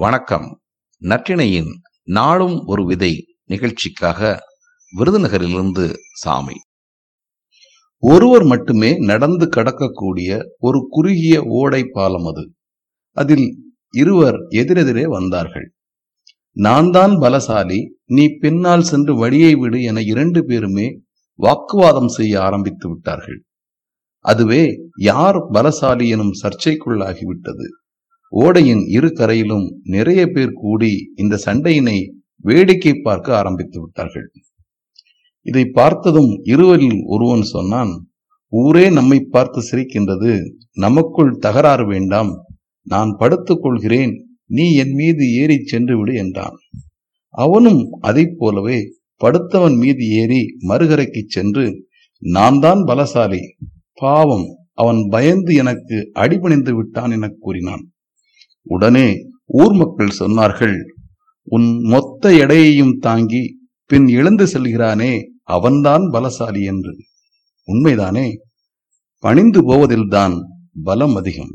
வணக்கம். நற்றிணையின் நாளும் ஒரு விதை நிகழ்ச்சிக்காக விருதுநகரிலிருந்து சாமி. ஒருவர் மட்டுமே நடந்து கடக்கக்கூடிய ஒரு குறுகிய ஓடை பாலம் அது. அதில் இருவர் எதிரெதிரே வந்தார்கள். நான் தான் பலசாலி நீ பின்னால் சென்று வழியை விடு என இரண்டு பேருமே வாக்குவாதம் செய்ய ஆரம்பித்து விட்டார்கள். அதுவே யார் பலசாலி எனும் சர்ச்சைக்குள்ளாகிவிட்டது. ஓடையின் இரு கரையிலும் நிறைய பேர் கூடி இந்த சண்டையினை வேடிக்கை பார்க்க ஆரம்பித்து விட்டார்கள். இதை பார்த்ததும் இருவரில் ஒருவன் சொன்னான் ஊரே நம்மை பார்த்து சிரிக்கின்றது. நமக்குள் தகராறு வேண்டாம். நான் படுத்துக் கொள்கிறேன். நீ என் மீது ஏறிச் சென்று விடு என்றான். அவனும் அதை போலவே படுத்தவன் மீது ஏறி மறுகரைக்கு சென்று நான் தான் பலசாலி. பாவம் அவன் பயந்து எனக்கு அடிபணிந்து விட்டான் என கூறினான். உடனே ஊர் மக்கள் சொன்னார்கள் உன் மொத்த எடையையும் தாங்கி பின் எழுந்து செல்கிறானே அவன்தான் பலசாலி என்று. உண்மைதானே? பணிந்து போவதில்தான் பலம் அதிகம்.